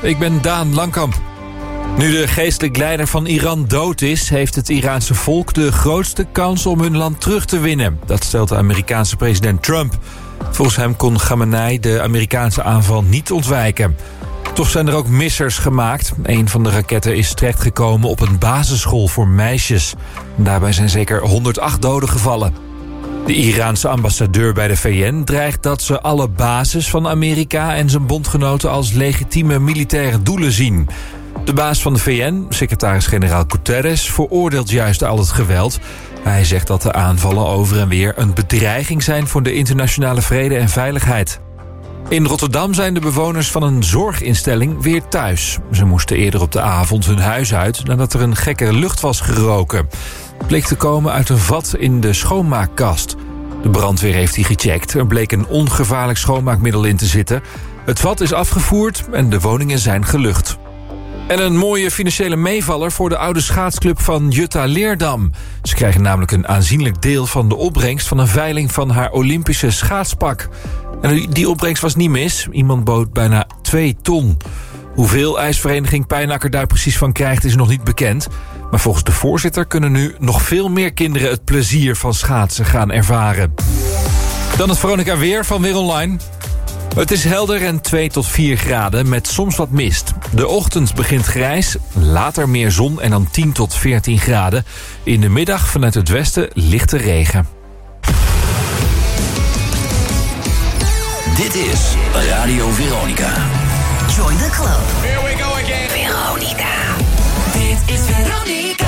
Ik ben Daan Langkamp. Nu de geestelijk leider van Iran dood is... heeft het Iraanse volk de grootste kans om hun land terug te winnen. Dat stelt de Amerikaanse president Trump. Volgens hem kon Khamenei de Amerikaanse aanval niet ontwijken. Toch zijn er ook missers gemaakt. Een van de raketten is terechtgekomen op een basisschool voor meisjes. Daarbij zijn zeker 108 doden gevallen. De Iraanse ambassadeur bij de VN dreigt dat ze alle bases van Amerika en zijn bondgenoten als legitieme militaire doelen zien. De baas van de VN, secretaris-generaal Guterres, veroordeelt juist al het geweld. Hij zegt dat de aanvallen over en weer een bedreiging zijn voor de internationale vrede en veiligheid. In Rotterdam zijn de bewoners van een zorginstelling weer thuis. Ze moesten eerder op de avond hun huis uit nadat er een gekke lucht was geroken. Bleek te komen uit een vat in de schoonmaakkast. De brandweer heeft die gecheckt. Er bleek een ongevaarlijk schoonmaakmiddel in te zitten. Het vat is afgevoerd en de woningen zijn gelucht. En een mooie financiële meevaller voor de oude schaatsclub van Jutta Leerdam. Ze krijgen namelijk een aanzienlijk deel van de opbrengst... van een veiling van haar Olympische schaatspak. En die opbrengst was niet mis. Iemand bood bijna 2 ton. Hoeveel ijsvereniging Pijnakker daar precies van krijgt is nog niet bekend. Maar volgens de voorzitter kunnen nu nog veel meer kinderen... het plezier van schaatsen gaan ervaren. Dan het Veronica Weer van Weer Online. Het is helder en 2 tot 4 graden met soms wat mist. De ochtend begint grijs, later meer zon en dan 10 tot 14 graden. In de middag vanuit het westen lichte regen. Dit is Radio Veronica. Join the club. Here we go again. Veronica. Dit is Veronica.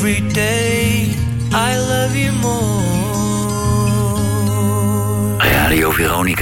every day I love you more. Radio Veronica.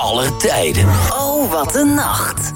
Aller tijden. Oh, wat een nacht.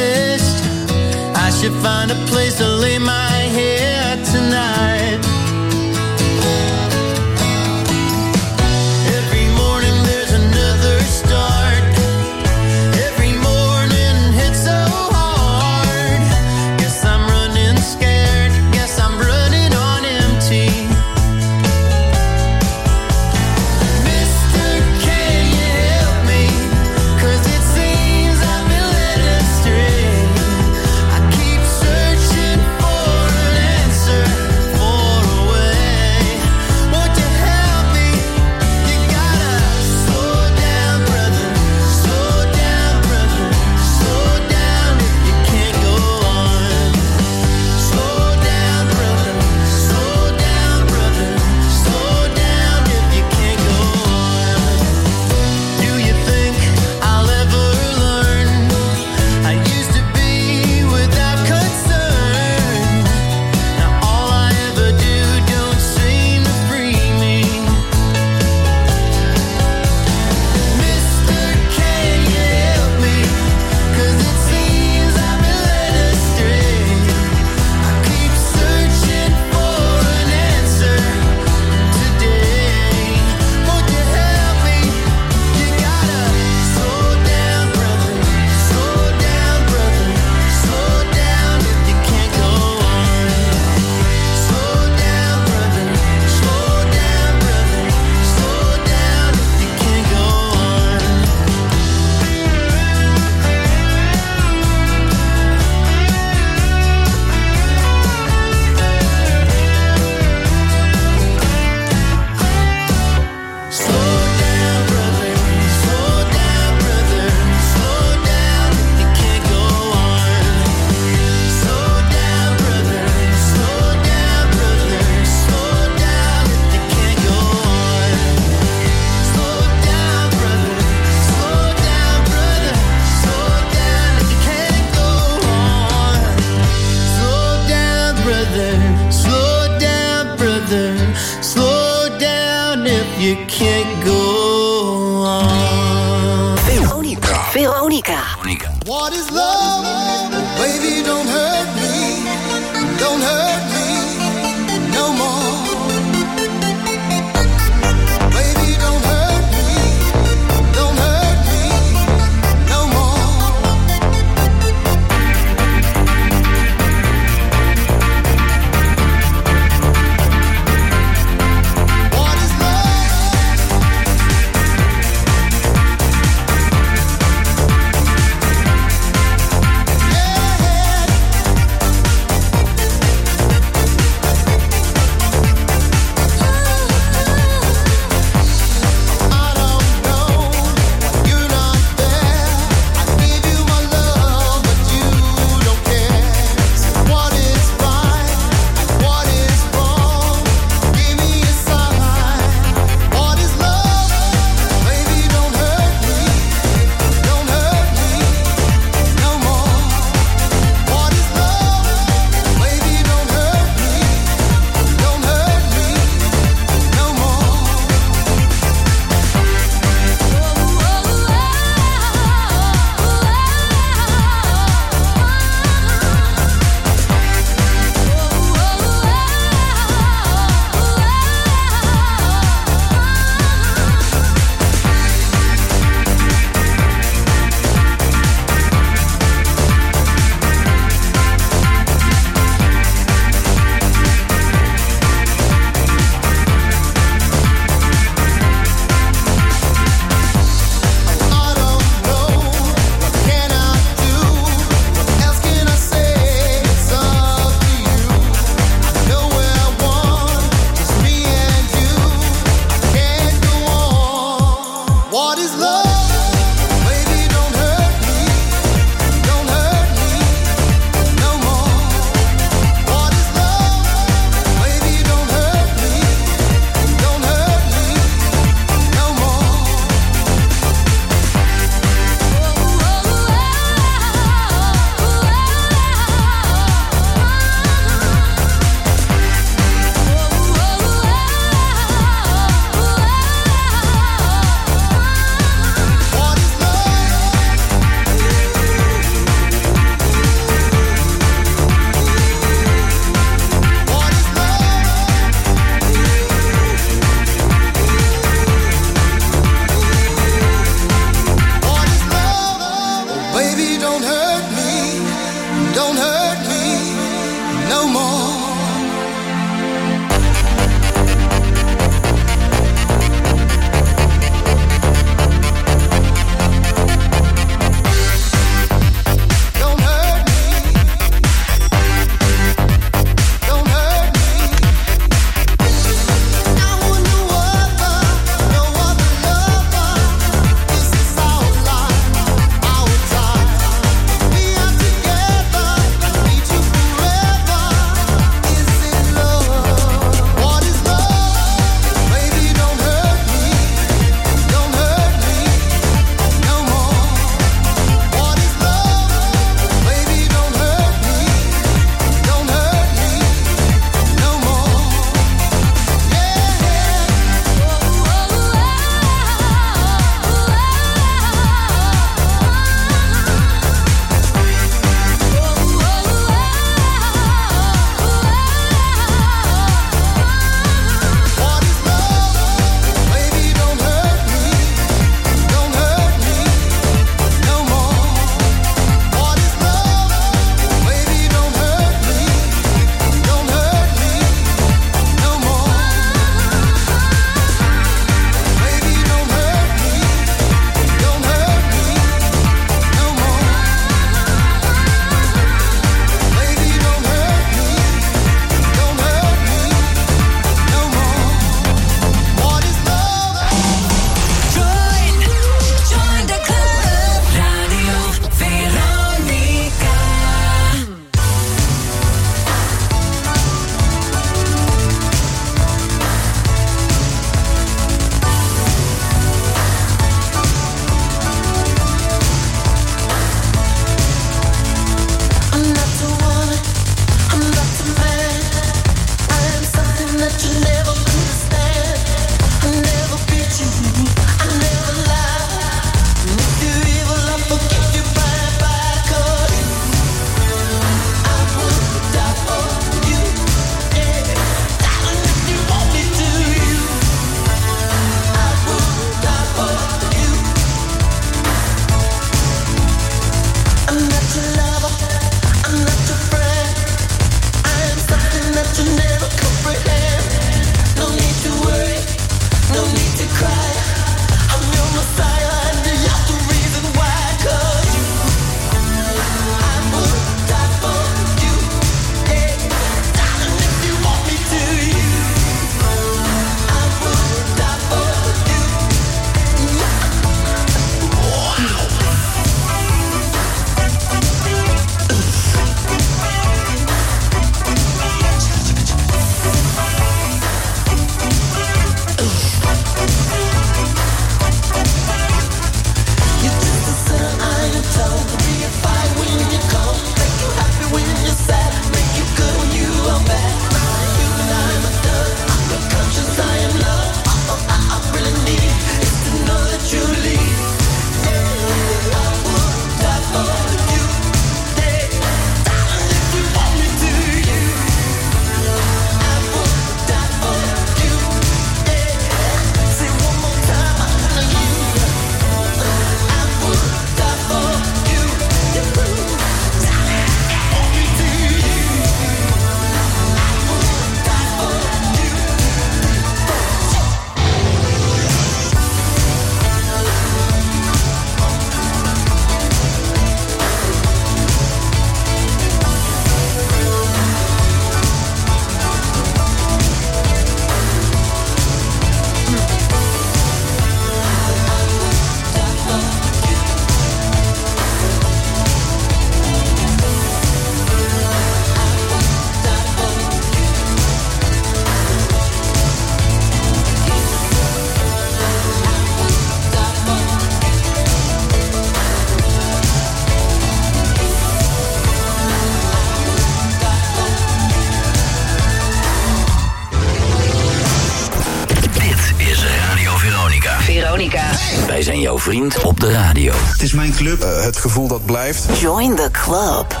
vriend op de radio. Het is mijn club, eh, het gevoel dat blijft. Join the club.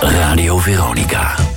Radio Veronica.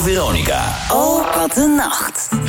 Veronica. Oh, wat een nacht.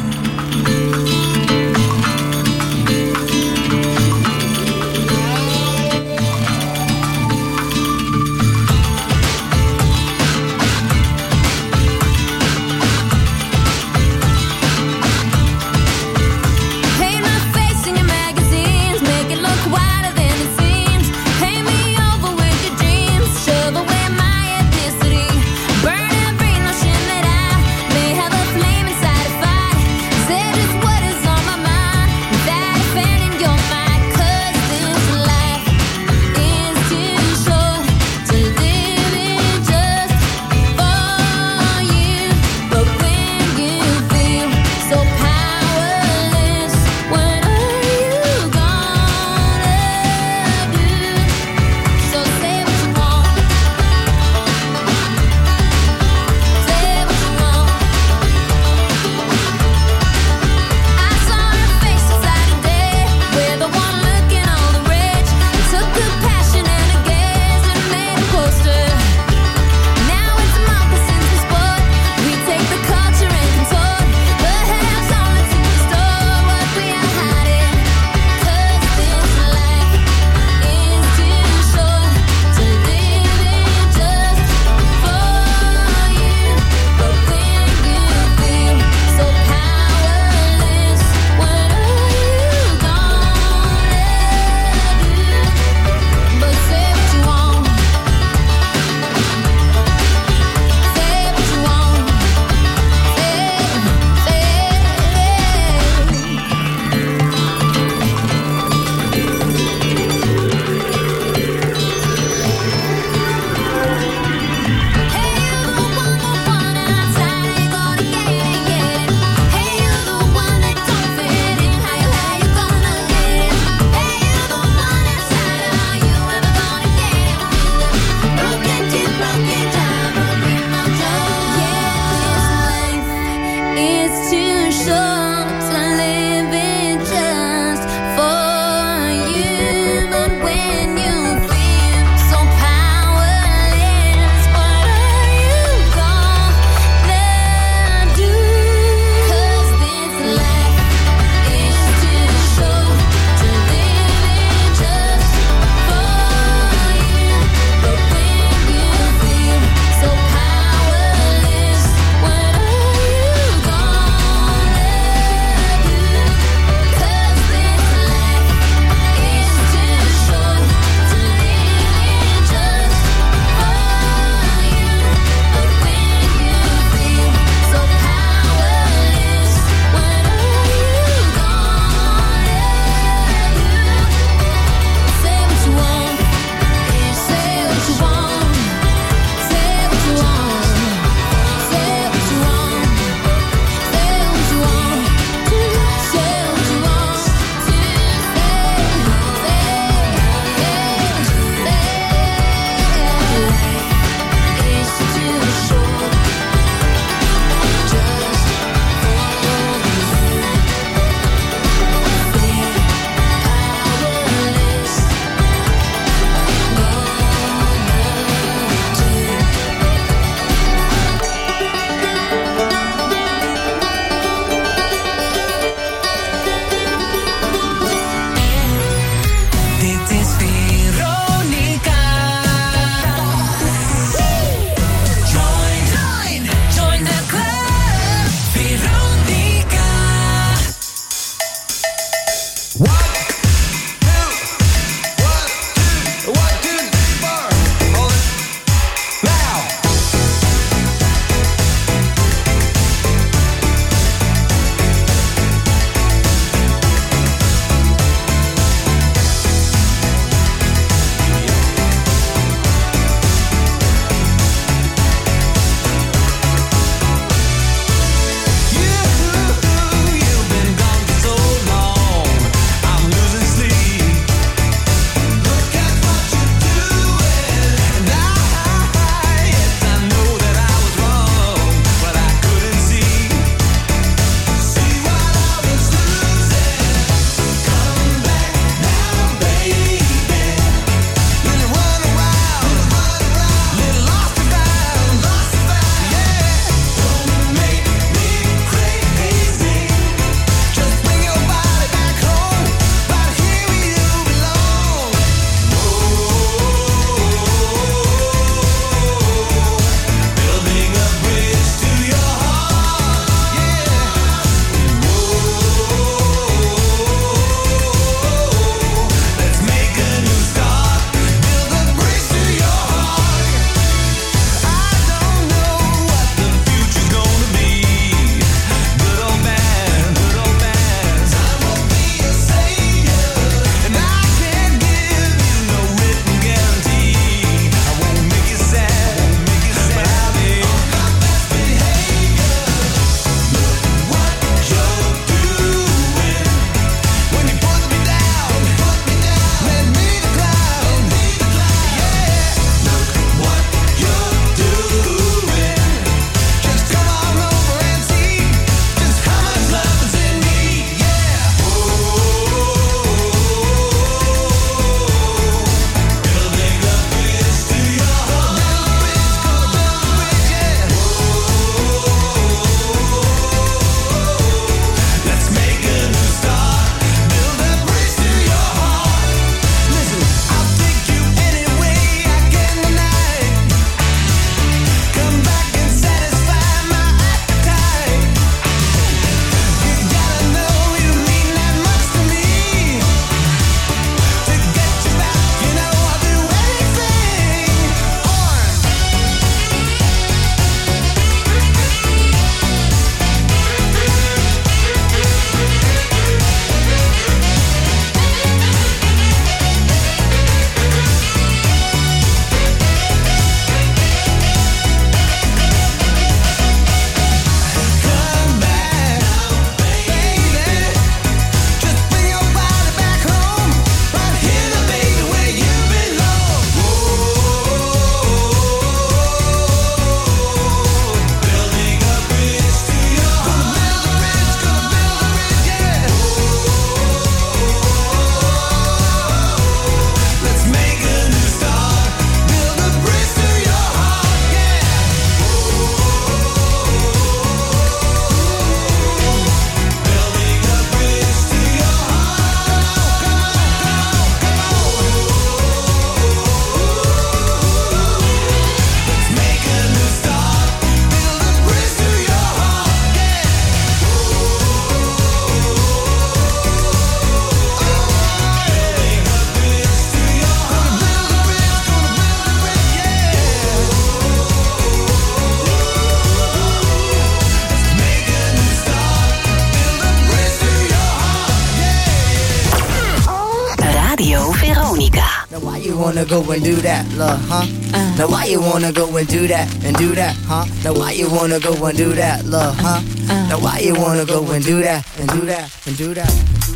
Go and do that, love, huh? Uh. Now why you wanna go and do that and do that, huh? Now why you wanna go and do that, love, huh? Uh. Now why you wanna go and do that and do that and do that?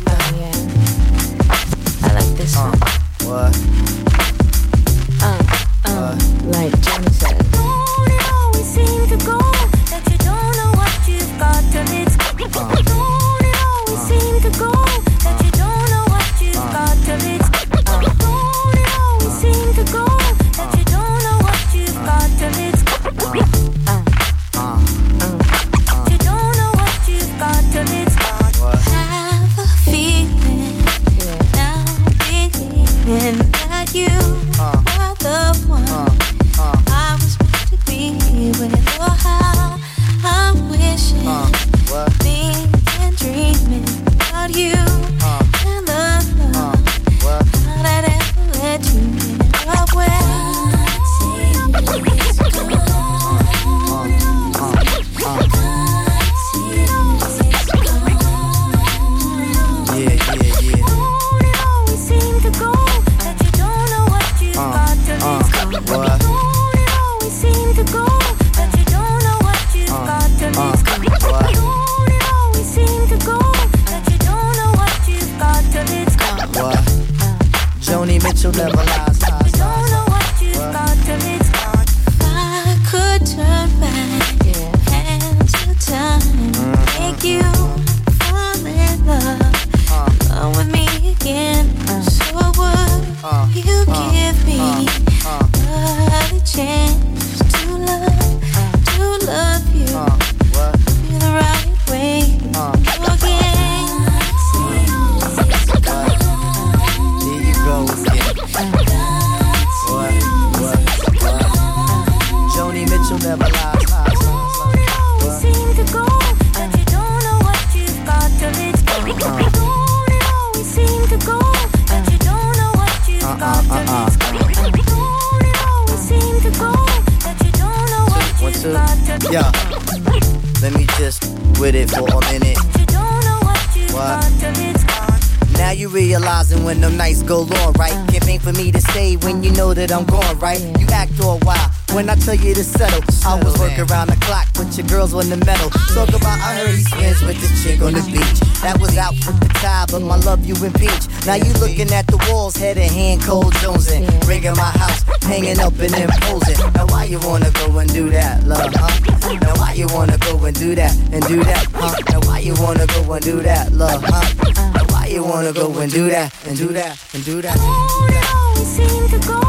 Oh yeah. I like this uh, one. What? Uh, uh, like Jimmy said. Don't it always seem to go that you don't know what you've got till it's Don't it always seem to go and do that and do that. Hold on, seem to go,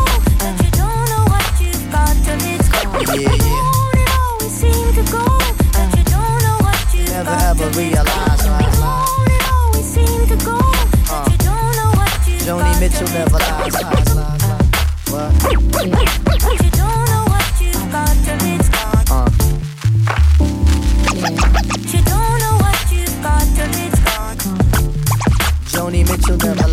but you don't know what you've got till it's gone. Yeah, yeah. Hold on, seem to go, but you don't know what you've Never got ever realize don't Joni Mitchell never lies. lies, lies, lies. What? You don't know what you've got till it's gone. Uh. Yeah. You don't know what you've got till it's gone. Joni Mitchell never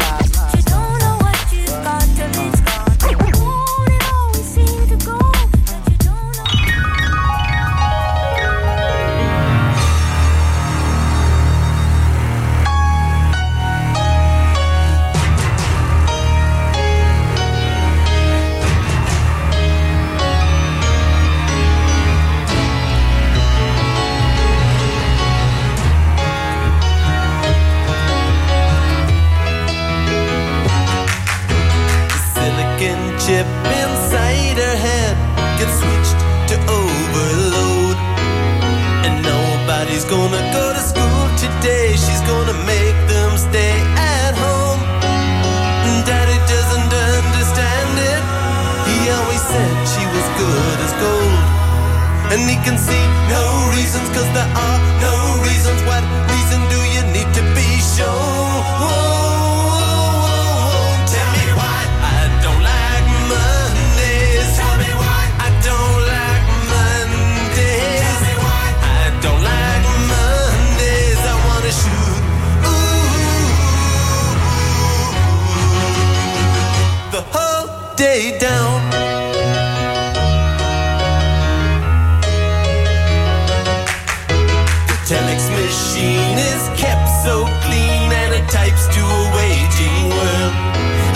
telex machine is kept so clean and it types to a waging world.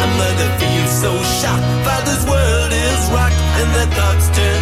A mother feels so shocked, father's world is rocked, and the thoughts turn.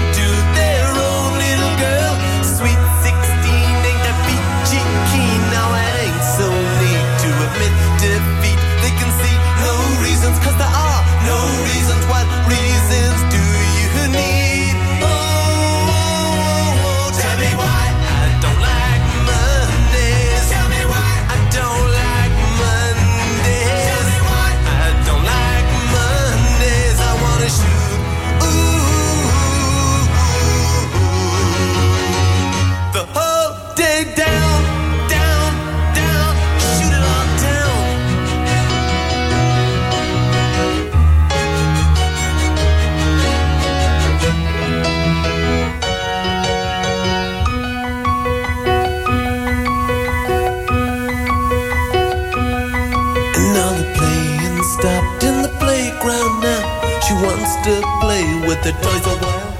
with the toys a while.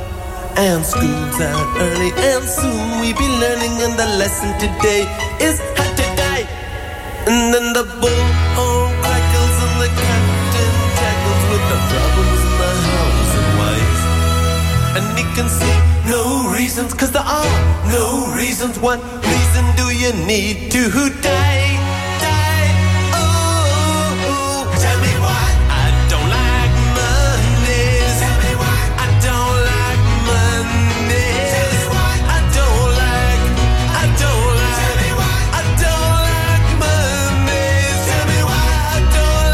And school's out early, and soon we be learning. And the lesson today is how to die. And then the bull on crackles, and the captain tackles with the problems in the house and wives. And he can see no reasons, cause there are no reasons. What reason do you need to die?